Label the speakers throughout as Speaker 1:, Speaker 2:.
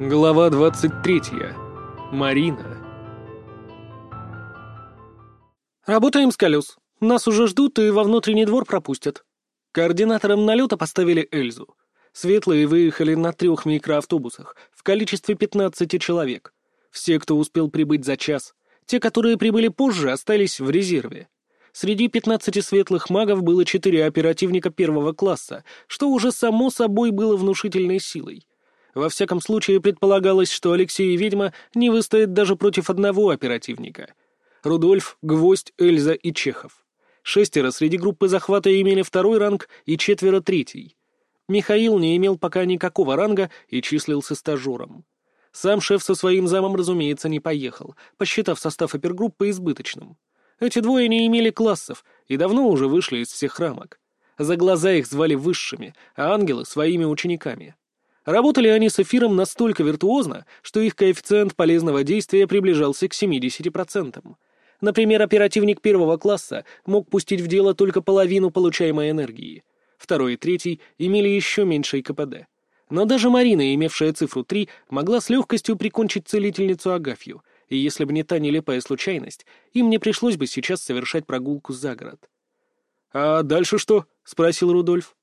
Speaker 1: Глава 23. Марина.
Speaker 2: «Работаем с колес. Нас уже ждут и во внутренний двор пропустят». Координатором налета поставили Эльзу. Светлые выехали на трех микроавтобусах в количестве 15 человек. Все, кто успел прибыть за час. Те, которые прибыли позже, остались в резерве. Среди 15 светлых магов было четыре оперативника первого класса, что уже само собой было внушительной силой. Во всяком случае, предполагалось, что Алексей и ведьма не выстоят даже против одного оперативника. Рудольф, Гвоздь, Эльза и Чехов. Шестеро среди группы захвата имели второй ранг и четверо третий. Михаил не имел пока никакого ранга и числился стажером. Сам шеф со своим замом, разумеется, не поехал, посчитав состав опергруппы избыточным. Эти двое не имели классов и давно уже вышли из всех рамок. За глаза их звали высшими, а ангелы — своими учениками. Работали они с эфиром настолько виртуозно, что их коэффициент полезного действия приближался к 70%. Например, оперативник первого класса мог пустить в дело только половину получаемой энергии. Второй и третий имели еще меньший КПД. Но даже Марина, имевшая цифру 3, могла с легкостью прикончить целительницу Агафью, и если бы не та нелепая случайность, им не пришлось бы сейчас совершать прогулку за город.
Speaker 1: «А дальше что?» — спросил Рудольф.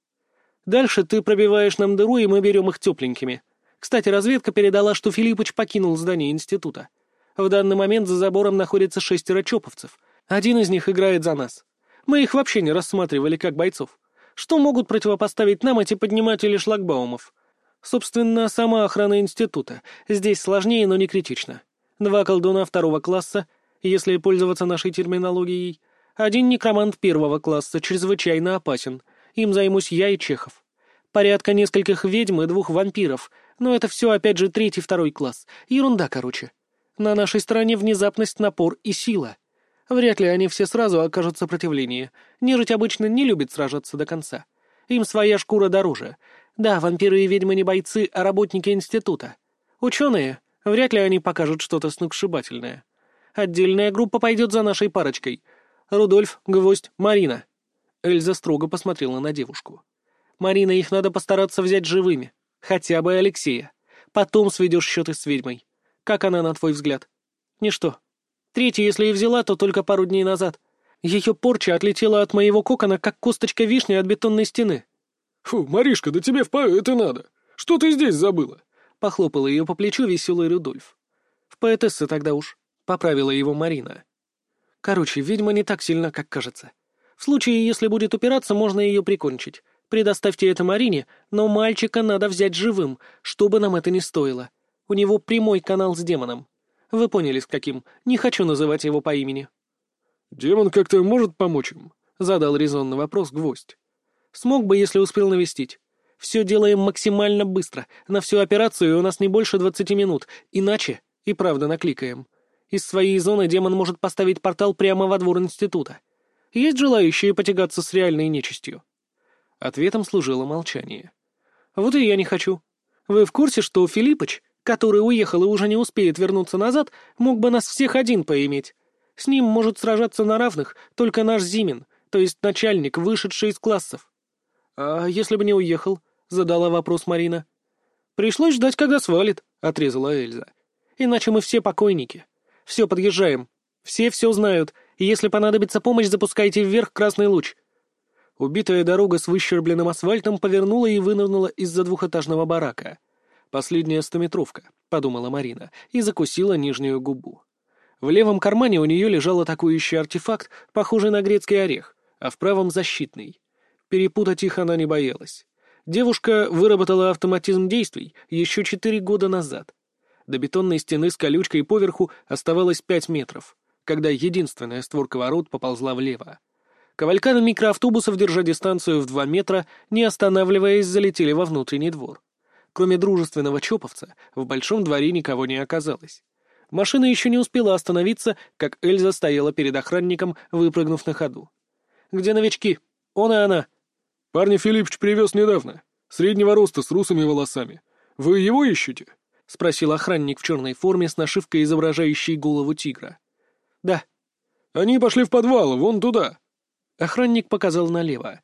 Speaker 2: Дальше ты пробиваешь нам дыру, и мы берем их тепленькими. Кстати, разведка передала, что Филиппыч покинул здание института. В данный момент за забором находится шестеро чоповцев. Один из них играет за нас. Мы их вообще не рассматривали как бойцов. Что могут противопоставить нам эти подниматели шлагбаумов? Собственно, сама охрана института. Здесь сложнее, но не критично. Два колдуна второго класса, если пользоваться нашей терминологией. Один некромант первого класса, чрезвычайно опасен — им займусь я и Чехов. Порядка нескольких ведьм и двух вампиров, но это все опять же третий, второй класс. Ерунда, короче. На нашей стороне внезапность, напор и сила. Вряд ли они все сразу окажут сопротивление. Нежить обычно не любит сражаться до конца. Им своя шкура дороже. Да, вампиры и ведьмы не бойцы, а работники института. Ученые, вряд ли они покажут что-то сногсшибательное. Отдельная группа пойдет за нашей парочкой. Рудольф, Гвоздь, Марина. Эльза строго посмотрела на девушку. «Марина, их надо постараться взять живыми. Хотя бы Алексея. Потом сведешь счеты с ведьмой. Как она, на твой взгляд?» «Ничто. Третья, если и взяла, то только пару дней назад. Ее порча отлетела от моего кокона, как косточка вишни от бетонной стены».
Speaker 1: «Фу, Маришка, да тебе в это надо. Что ты здесь забыла?»
Speaker 2: Похлопала ее по плечу веселый Рудольф. «В поэтессы тогда уж», — поправила его Марина. «Короче, ведьма не так сильна, как кажется. В случае, если будет упираться, можно ее прикончить. Предоставьте это Марине, но мальчика надо взять живым, что бы нам это ни стоило. У него прямой канал с демоном. Вы поняли, с каким. Не хочу называть его по имени».
Speaker 1: «Демон как-то может помочь им?»
Speaker 2: — задал резонный вопрос Гвоздь. «Смог бы, если успел навестить. Все делаем максимально быстро. На всю операцию у нас не больше двадцати минут. Иначе и правда накликаем. Из своей зоны демон может поставить портал прямо во двор института. Есть желающие потягаться с реальной нечистью?» Ответом служило молчание. «Вот и я не хочу. Вы в курсе, что Филиппыч, который уехал и уже не успеет вернуться назад, мог бы нас всех один поиметь? С ним может сражаться на равных только наш Зимин, то есть начальник, вышедший из классов». «А если бы не уехал?» — задала вопрос Марина. «Пришлось ждать, когда свалит», — отрезала Эльза. «Иначе мы все покойники. Все, подъезжаем. Все все знают, и если понадобится помощь, запускайте вверх красный луч». Убитая дорога с выщербленным асфальтом повернула и вынырнула из-за двухэтажного барака. «Последняя стометровка», — подумала Марина, и закусила нижнюю губу. В левом кармане у нее лежал атакующий артефакт, похожий на грецкий орех, а в правом — защитный. Перепутать их она не боялась. Девушка выработала автоматизм действий еще четыре года назад. До бетонной стены с колючкой поверху оставалось пять метров когда единственная створка ворот поползла влево. Кавальканы микроавтобусов, держа дистанцию в два метра, не останавливаясь, залетели во внутренний двор. Кроме дружественного чоповца, в большом дворе никого не оказалось. Машина еще не успела остановиться, как Эльза стояла перед охранником, выпрыгнув на ходу. «Где новички? Он и она».
Speaker 1: «Парня Филиппич привез недавно. Среднего роста, с русыми волосами. Вы его ищете?» — спросил охранник в черной форме с нашивкой, изображающей голову тигра.
Speaker 2: «Да».
Speaker 1: «Они пошли в подвал, вон туда».
Speaker 2: Охранник показал налево.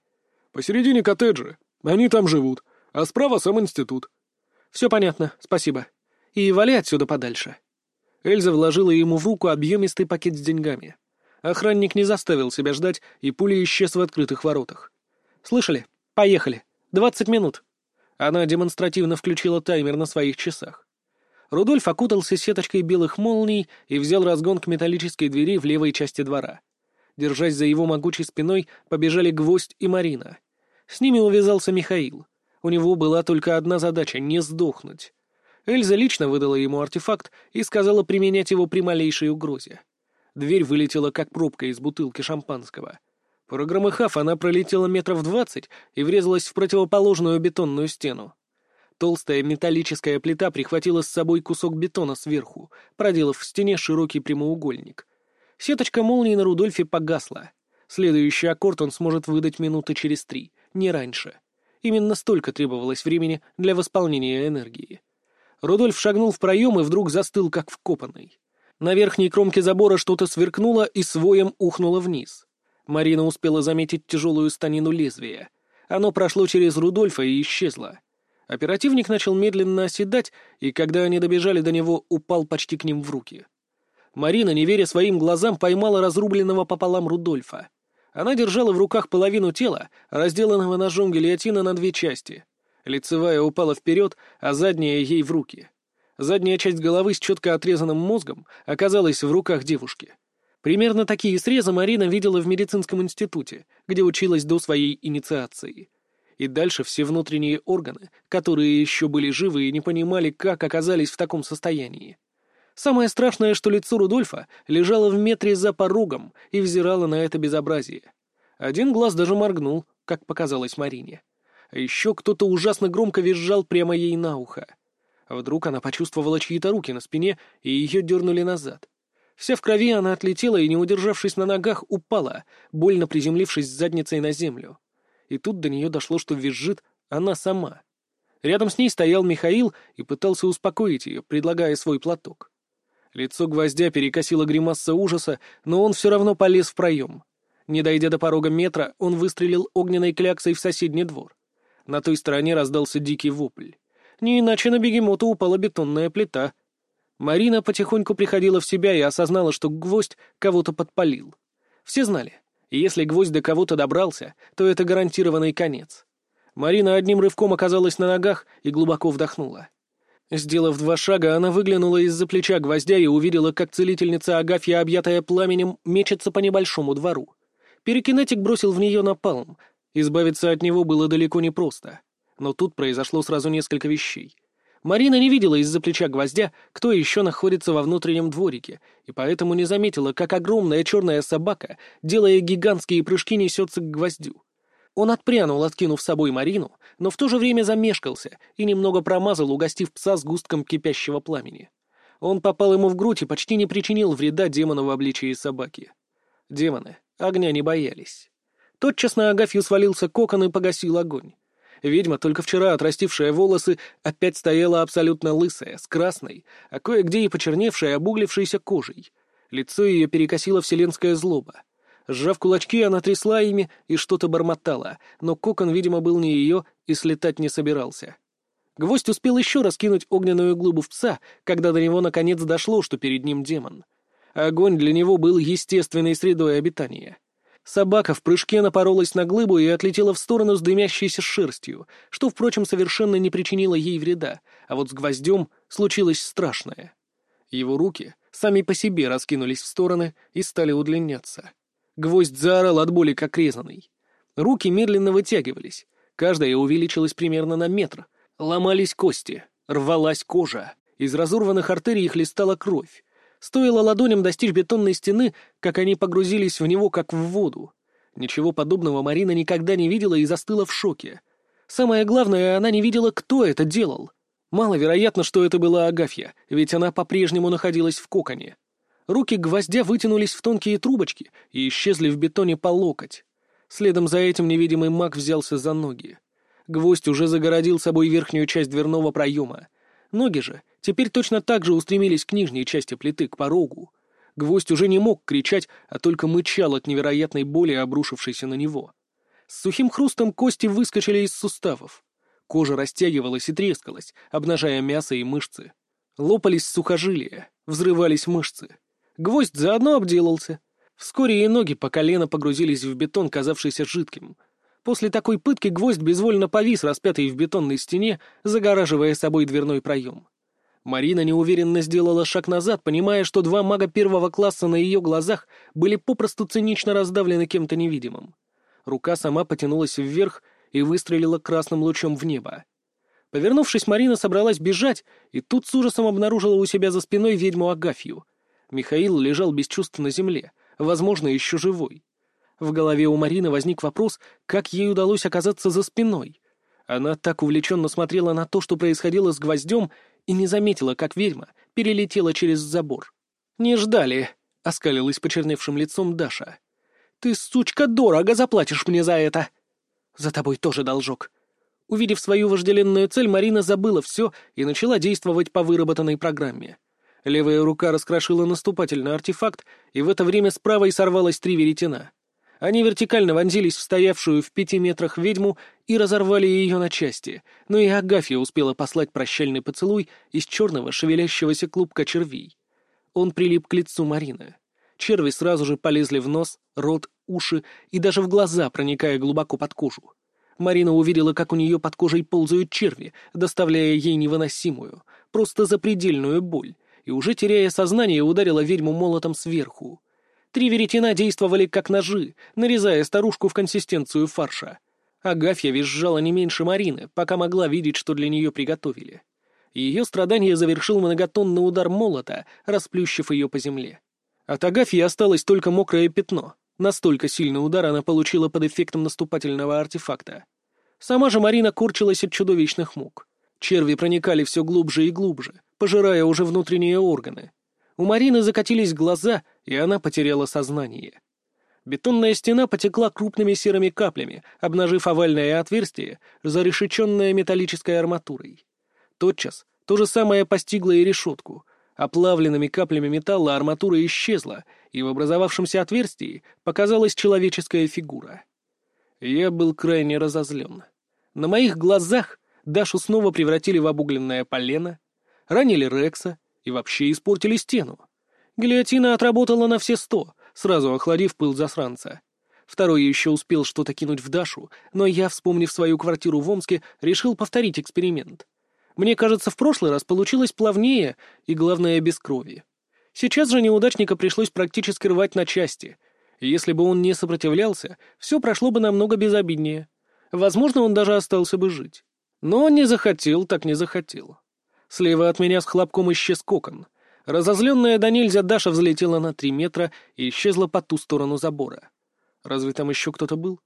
Speaker 1: «Посередине коттеджи. Они там живут. А справа сам институт».
Speaker 2: «Все понятно, спасибо. И вали отсюда подальше». Эльза вложила ему в руку объемистый пакет с деньгами. Охранник не заставил себя ждать, и пуля исчез в открытых воротах. «Слышали? Поехали. Двадцать минут». Она демонстративно включила таймер на своих часах. Рудольф окутался сеточкой белых молний и взял разгон к металлической двери в левой части двора. Держась за его могучей спиной, побежали Гвоздь и Марина. С ними увязался Михаил. У него была только одна задача — не сдохнуть. Эльза лично выдала ему артефакт и сказала применять его при малейшей угрозе. Дверь вылетела, как пробка из бутылки шампанского. Прогромыхав, она пролетела метров двадцать и врезалась в противоположную бетонную стену. Толстая металлическая плита прихватила с собой кусок бетона сверху, проделав в стене широкий прямоугольник. Сеточка молнии на Рудольфе погасла. Следующий аккорд он сможет выдать минуты через три, не раньше. Именно столько требовалось времени для восполнения энергии. Рудольф шагнул в проем и вдруг застыл, как вкопанный. На верхней кромке забора что-то сверкнуло и своем ухнуло вниз. Марина успела заметить тяжелую станину лезвия. Оно прошло через Рудольфа и исчезло. Оперативник начал медленно оседать, и когда они добежали до него, упал почти к ним в руки. Марина, не веря своим глазам, поймала разрубленного пополам Рудольфа. Она держала в руках половину тела, разделанного ножом гильотина на две части. Лицевая упала вперед, а задняя ей в руки. Задняя часть головы с четко отрезанным мозгом оказалась в руках девушки. Примерно такие срезы Марина видела в медицинском институте, где училась до своей инициации. И дальше все внутренние органы, которые еще были живы и не понимали, как оказались в таком состоянии. Самое страшное, что лицо Рудольфа лежало в метре за порогом и взирало на это безобразие. Один глаз даже моргнул, как показалось Марине. А еще кто-то ужасно громко визжал прямо ей на ухо. Вдруг она почувствовала чьи-то руки на спине, и ее дернули назад. Вся в крови она отлетела и, не удержавшись на ногах, упала, больно приземлившись задницей на землю. И тут до нее дошло, что визжит она сама. Рядом с ней стоял Михаил и пытался успокоить ее, предлагая свой платок. Лицо гвоздя перекосило гримаса ужаса, но он все равно полез в проем. Не дойдя до порога метра, он выстрелил огненной кляксой в соседний двор. На той стороне раздался дикий вопль. Не иначе на бегемота упала бетонная плита. Марина потихоньку приходила в себя и осознала, что гвоздь кого-то подпалил. Все знали, если гвоздь до кого-то добрался, то это гарантированный конец. Марина одним рывком оказалась на ногах и глубоко вдохнула. Сделав два шага, она выглянула из-за плеча гвоздя и увидела, как целительница Агафья, объятая пламенем, мечется по небольшому двору. Перекинетик бросил в нее напалм. Избавиться от него было далеко не просто. Но тут произошло сразу несколько вещей. Марина не видела из-за плеча гвоздя, кто еще находится во внутреннем дворике, и поэтому не заметила, как огромная черная собака, делая гигантские прыжки, несется к гвоздю. Он отпрянул, откинув с собой Марину, но в то же время замешкался и немного промазал, угостив пса с густком кипящего пламени. Он попал ему в грудь и почти не причинил вреда демону в обличии собаки. Демоны огня не боялись. Тотчас на Агафью свалился кокон и погасил огонь. Ведьма, только вчера отрастившая волосы, опять стояла абсолютно лысая, с красной, а кое-где и почерневшей, обуглившейся кожей. Лицо ее перекосило вселенская злоба. Сжав кулачки, она трясла ими и что-то бормотала, но кокон, видимо, был не ее и слетать не собирался. Гвоздь успел еще раз кинуть огненную глыбу в пса, когда до него наконец дошло, что перед ним демон. Огонь для него был естественной средой обитания. Собака в прыжке напоролась на глыбу и отлетела в сторону с дымящейся шерстью, что, впрочем, совершенно не причинило ей вреда, а вот с гвоздем случилось страшное. Его руки сами по себе раскинулись в стороны и стали удлиняться. Гвоздь заорал от боли, как резанный. Руки медленно вытягивались. Каждая увеличилась примерно на метр. Ломались кости, рвалась кожа. Из разорванных артерий хлестала кровь. Стоило ладоням достичь бетонной стены, как они погрузились в него, как в воду. Ничего подобного Марина никогда не видела и застыла в шоке. Самое главное, она не видела, кто это делал. Маловероятно, что это была Агафья, ведь она по-прежнему находилась в коконе. Руки гвоздя вытянулись в тонкие трубочки и исчезли в бетоне по локоть. Следом за этим невидимый маг взялся за ноги. Гвоздь уже загородил собой верхнюю часть дверного проема. Ноги же теперь точно так же устремились к нижней части плиты, к порогу. Гвоздь уже не мог кричать, а только мычал от невероятной боли, обрушившейся на него. С сухим хрустом кости выскочили из суставов. Кожа растягивалась и трескалась, обнажая мясо и мышцы. Лопались сухожилия, взрывались мышцы. Гвоздь заодно обделался. Вскоре и ноги по колено погрузились в бетон, казавшийся жидким. После такой пытки гвоздь безвольно повис, распятый в бетонной стене, загораживая собой дверной проем. Марина неуверенно сделала шаг назад, понимая, что два мага первого класса на ее глазах были попросту цинично раздавлены кем-то невидимым. Рука сама потянулась вверх и выстрелила красным лучом в небо. Повернувшись, Марина собралась бежать, и тут с ужасом обнаружила у себя за спиной ведьму Агафью. Михаил лежал без чувств на земле, возможно, еще живой. В голове у Марины возник вопрос, как ей удалось оказаться за спиной. Она так увлеченно смотрела на то, что происходило с гвоздем, и не заметила, как ведьма перелетела через забор. «Не ждали», — оскалилась почерневшим лицом Даша. «Ты, сучка, дорого заплатишь мне за это!» «За тобой тоже должок». Увидев свою вожделенную цель, Марина забыла все и начала действовать по выработанной программе. Левая рука раскрошила наступательный артефакт, и в это время с правой сорвалась три веретена. Они вертикально вонзились в стоявшую в пяти метрах ведьму и разорвали ее на части, но и Агафья успела послать прощальный поцелуй из черного шевелящегося клубка червей. Он прилип к лицу Марины. Черви сразу же полезли в нос, рот, уши и даже в глаза, проникая глубоко под кожу. Марина увидела, как у нее под кожей ползают черви, доставляя ей невыносимую, просто запредельную боль, и уже теряя сознание, ударила ведьму молотом сверху. Три веретена действовали как ножи, нарезая старушку в консистенцию фарша. Агафья визжала не меньше Марины, пока могла видеть, что для нее приготовили. Ее страдание завершил многотонный удар молота, расплющив ее по земле. От Агафьи осталось только мокрое пятно. Настолько сильный удар она получила под эффектом наступательного артефакта. Сама же Марина корчилась от чудовищных мук. Черви проникали все глубже и глубже, пожирая уже внутренние органы. У Марины закатились глаза, и она потеряла сознание. Бетонная стена потекла крупными серыми каплями, обнажив овальное отверстие, зарешеченное металлической арматурой. Тотчас то же самое постигло и решетку. Оплавленными каплями металла арматура исчезла, и в образовавшемся отверстии показалась человеческая фигура. Я был крайне разозлен. На моих глазах Дашу снова превратили в обугленное полено, ранили Рекса, и вообще испортили стену. Гильотина отработала на все сто, сразу охладив пыл засранца. Второй еще успел что-то кинуть в Дашу, но я, вспомнив свою квартиру в Омске, решил повторить эксперимент. Мне кажется, в прошлый раз получилось плавнее и, главное, без крови. Сейчас же неудачника пришлось практически рвать на части. Если бы он не сопротивлялся, все прошло бы намного безобиднее. Возможно, он даже остался бы жить. Но не захотел, так не захотел. Слева от меня с хлопком исчез кокон. Разозленная до нельзя Даша взлетела на три метра и исчезла по ту сторону забора. Разве там еще кто-то был?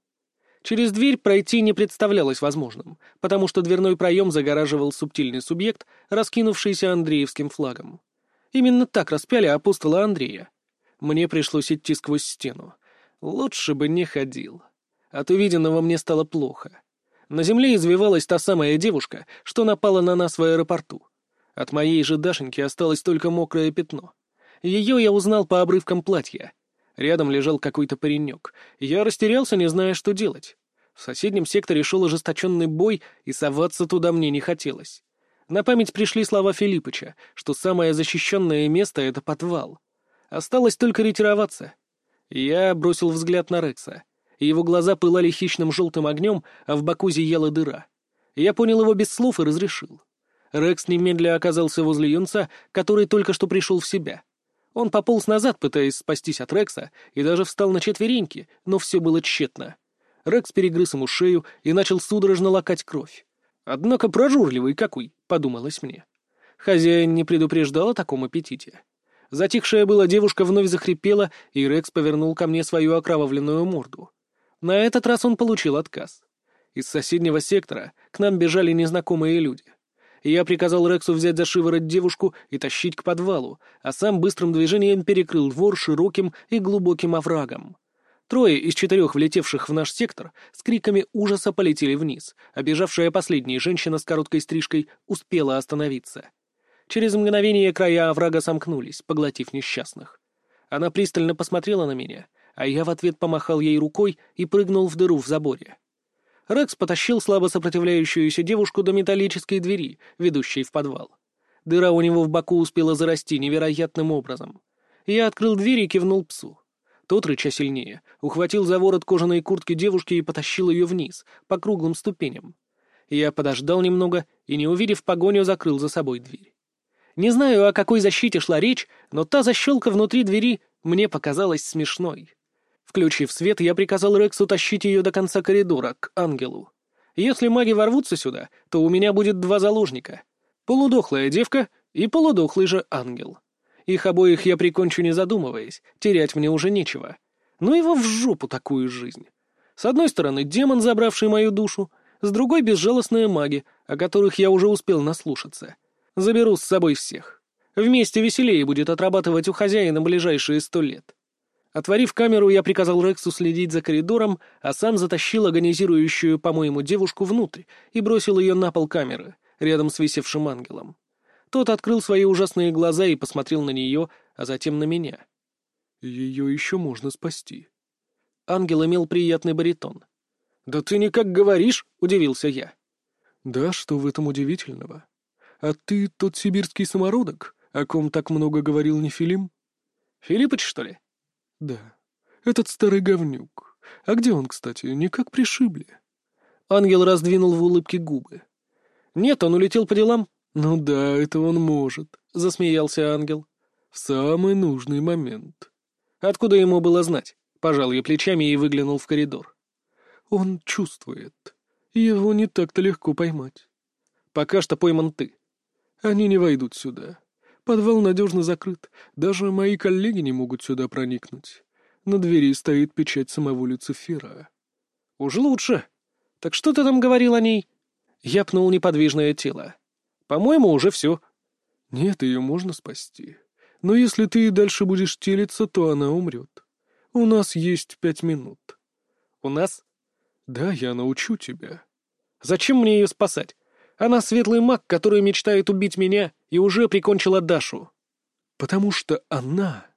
Speaker 2: Через дверь пройти не представлялось возможным, потому что дверной проем загораживал субтильный субъект, раскинувшийся Андреевским флагом. Именно так распяли апостола Андрея. Мне пришлось идти сквозь стену. Лучше бы не ходил. От увиденного мне стало плохо. На земле извивалась та самая девушка, что напала на нас в аэропорту. От моей же Дашеньки осталось только мокрое пятно. Ее я узнал по обрывкам платья. Рядом лежал какой-то паренек. Я растерялся, не зная, что делать. В соседнем секторе шел ожесточенный бой, и соваться туда мне не хотелось. На память пришли слова Филиппыча, что самое защищенное место — это подвал. Осталось только ретироваться. Я бросил взгляд на Рекса. Его глаза пылали хищным желтым огнем, а в боку зияла дыра. Я понял его без слов и разрешил. Рекс немедля оказался возле юнца, который только что пришел в себя. Он пополз назад, пытаясь спастись от Рекса, и даже встал на четвереньки, но все было тщетно. Рекс перегрыз ему шею и начал судорожно лакать кровь. «Однако прожорливый какой», — подумалось мне. Хозяин не предупреждал о таком аппетите. Затихшая была девушка вновь захрипела, и Рекс повернул ко мне свою окровавленную морду. На этот раз он получил отказ. Из соседнего сектора к нам бежали незнакомые люди — я приказал Рексу взять за шиворот девушку и тащить к подвалу, а сам быстрым движением перекрыл двор широким и глубоким оврагом. Трое из четырех влетевших в наш сектор с криками ужаса полетели вниз, а бежавшая последняя женщина с короткой стрижкой успела остановиться. Через мгновение края оврага сомкнулись, поглотив несчастных. Она пристально посмотрела на меня, а я в ответ помахал ей рукой и прыгнул в дыру в заборе. Рекс потащил слабо сопротивляющуюся девушку до металлической двери, ведущей в подвал. Дыра у него в боку успела зарасти невероятным образом. Я открыл дверь и кивнул псу. Тот, рыча сильнее, ухватил за ворот кожаной куртки девушки и потащил ее вниз, по круглым ступеням. Я подождал немного и, не увидев погоню, закрыл за собой дверь. Не знаю, о какой защите шла речь, но та защелка внутри двери мне показалась смешной. Включив свет, я приказал Рексу тащить ее до конца коридора, к ангелу. Если маги ворвутся сюда, то у меня будет два заложника. Полудохлая девка и полудохлый же ангел. Их обоих я прикончу не задумываясь, терять мне уже нечего. Ну его в жопу такую жизнь. С одной стороны, демон, забравший мою душу, с другой — безжалостные маги, о которых я уже успел наслушаться. Заберу с собой всех. Вместе веселее будет отрабатывать у хозяина ближайшие сто лет. Отворив камеру, я приказал Рексу следить за коридором, а сам затащил агонизирующую, по-моему, девушку внутрь и бросил ее на пол камеры, рядом с висевшим ангелом. Тот открыл свои ужасные глаза и посмотрел на нее, а затем на меня.
Speaker 1: «Ее еще можно спасти».
Speaker 2: Ангел имел приятный баритон. «Да ты никак говоришь!» — удивился я.
Speaker 1: «Да, что в этом удивительного? А ты тот сибирский самородок, о ком так много говорил Нефилим?»
Speaker 2: «Филиппыч, что ли?»
Speaker 1: «Да. Этот старый говнюк. А где он, кстати? Никак пришибли».
Speaker 2: Ангел раздвинул в улыбке губы. «Нет, он улетел по делам».
Speaker 1: «Ну да, это он может», — засмеялся ангел. «В самый нужный момент».
Speaker 2: «Откуда ему было знать?» Пожал я плечами и выглянул в коридор.
Speaker 1: Он чувствует. Его не так-то легко поймать.
Speaker 2: Пока что пойман ты.
Speaker 1: Они не войдут сюда. Подвал надежно закрыт. Даже мои коллеги не могут сюда проникнуть. На двери стоит печать самого Люцифера.
Speaker 2: Уж лучше. Так что ты там говорил о ней? Я пнул неподвижное тело. По-моему, уже все.
Speaker 1: Нет, ее можно спасти. Но если ты и дальше будешь телиться, то она умрет. У нас есть пять минут.
Speaker 2: У нас?
Speaker 1: Да, я научу тебя.
Speaker 2: Зачем мне ее спасать? Она светлый маг, который мечтает убить меня и уже прикончила Дашу.
Speaker 1: Потому что она